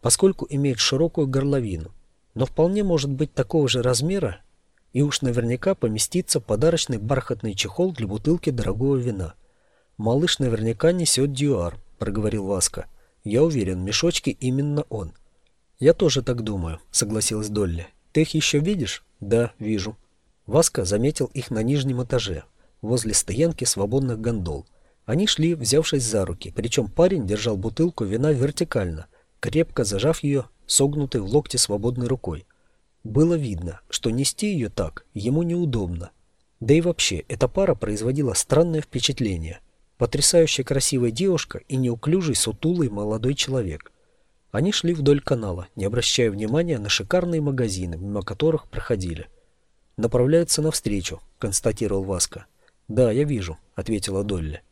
поскольку имеет широкую горловину, но вполне может быть такого же размера и уж наверняка поместится подарочный бархатный чехол для бутылки дорогого вина. «Малыш наверняка несет дюар», — проговорил Васка. «Я уверен, мешочки именно он». «Я тоже так думаю», — согласилась Долли. «Ты их еще видишь?» «Да, вижу». Васка заметил их на нижнем этаже, возле стоянки свободных гондол. Они шли, взявшись за руки, причем парень держал бутылку вина вертикально, крепко зажав ее, согнутой в локте свободной рукой. Было видно, что нести ее так ему неудобно. Да и вообще, эта пара производила странное впечатление. Потрясающе красивая девушка и неуклюжий сутулый молодой человек. Они шли вдоль канала, не обращая внимания на шикарные магазины, мимо которых проходили. «Направляются навстречу», — констатировал Васка. «Да, я вижу», — ответила Долли.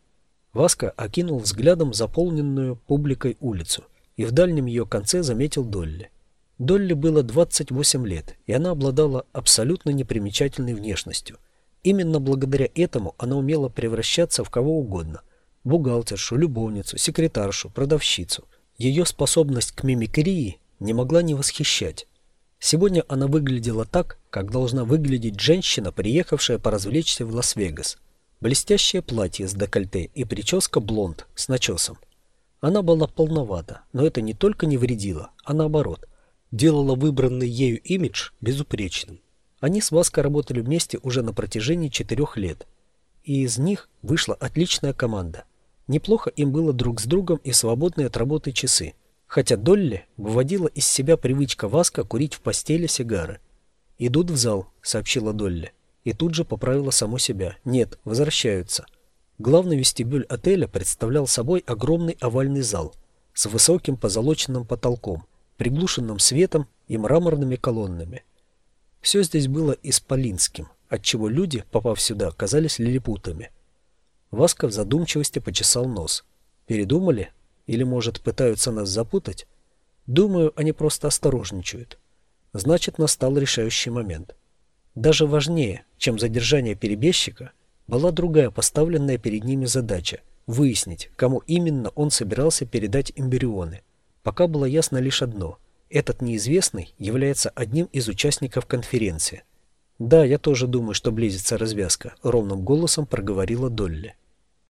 Васка окинул взглядом заполненную публикой улицу и в дальнем ее конце заметил Долли. Долли было 28 лет, и она обладала абсолютно непримечательной внешностью. Именно благодаря этому она умела превращаться в кого угодно – бухгалтершу, любовницу, секретаршу, продавщицу. Ее способность к мимикрии не могла не восхищать. Сегодня она выглядела так, как должна выглядеть женщина, приехавшая поразвлечься в Лас-Вегас. Блестящее платье с декольте и прическа блонд с начесом. Она была полновата, но это не только не вредило, а наоборот – делала выбранный ею имидж безупречным. Они с Васко работали вместе уже на протяжении четырех лет, и из них вышла отличная команда. Неплохо им было друг с другом и свободные от работы часы, хотя Долли выводила из себя привычка Васка курить в постели сигары. «Идут в зал», — сообщила Долли, и тут же поправила саму себя. «Нет, возвращаются». Главный вестибюль отеля представлял собой огромный овальный зал с высоким позолоченным потолком — приглушенным светом и мраморными колоннами. Все здесь было исполинским, отчего люди, попав сюда, казались лилипутами. Васка в задумчивости почесал нос. Передумали? Или, может, пытаются нас запутать? Думаю, они просто осторожничают. Значит, настал решающий момент. Даже важнее, чем задержание перебежчика, была другая поставленная перед ними задача – выяснить, кому именно он собирался передать эмбрионы. Пока было ясно лишь одно – этот неизвестный является одним из участников конференции. «Да, я тоже думаю, что близится развязка», – ровным голосом проговорила Долли.